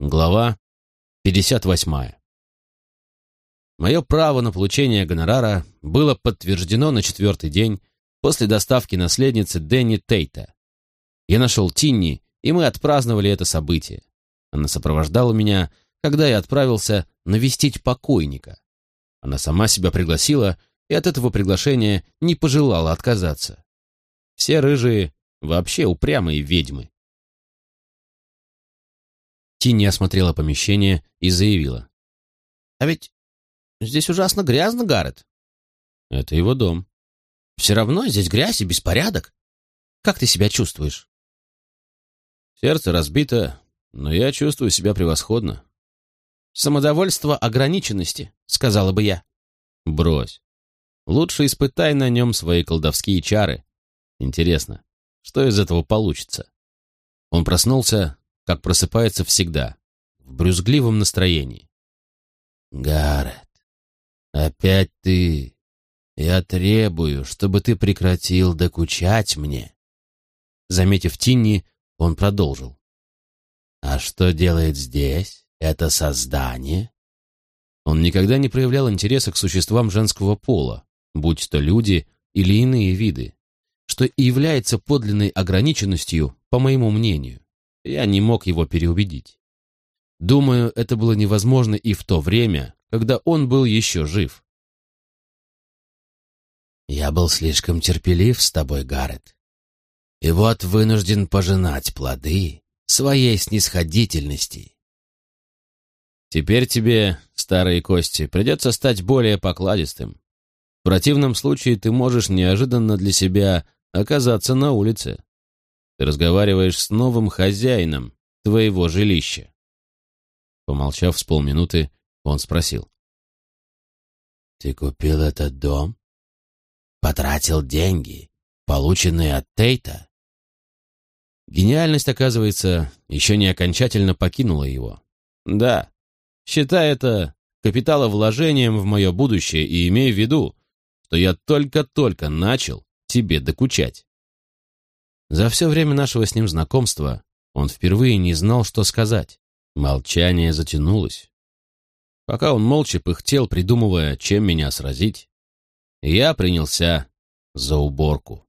Глава 58. Мое право на получение гонорара было подтверждено на четвертый день после доставки наследницы Дэнни Тейта. Я нашел Тинни, и мы отпраздновали это событие. Она сопровождала меня, когда я отправился навестить покойника. Она сама себя пригласила и от этого приглашения не пожелала отказаться. Все рыжие вообще упрямые ведьмы. Тинни осмотрела помещение и заявила. «А ведь здесь ужасно грязно, Гаррет». «Это его дом». «Все равно здесь грязь и беспорядок. Как ты себя чувствуешь?» «Сердце разбито, но я чувствую себя превосходно». «Самодовольство ограниченности», — сказала бы я. «Брось. Лучше испытай на нем свои колдовские чары. Интересно, что из этого получится?» Он проснулся, как просыпается всегда, в брюзгливом настроении. «Гаррет, опять ты. Я требую, чтобы ты прекратил докучать мне». Заметив Тинни, он продолжил. «А что делает здесь это создание?» Он никогда не проявлял интереса к существам женского пола, будь то люди или иные виды, что и является подлинной ограниченностью, по моему мнению. Я не мог его переубедить. Думаю, это было невозможно и в то время, когда он был еще жив. «Я был слишком терпелив с тобой, Гаррет. И вот вынужден пожинать плоды своей снисходительности». «Теперь тебе, старые кости, придется стать более покладистым. В противном случае ты можешь неожиданно для себя оказаться на улице. Ты разговариваешь с новым хозяином твоего жилища. Помолчав с полминуты, он спросил. «Ты купил этот дом? Потратил деньги, полученные от Тейта?» Гениальность, оказывается, еще не окончательно покинула его. Да, считай это капиталовложением в мое будущее и имей в виду, что я только-только начал тебе докучать. За все время нашего с ним знакомства он впервые не знал, что сказать. Молчание затянулось. Пока он молча пыхтел, придумывая, чем меня сразить, я принялся за уборку.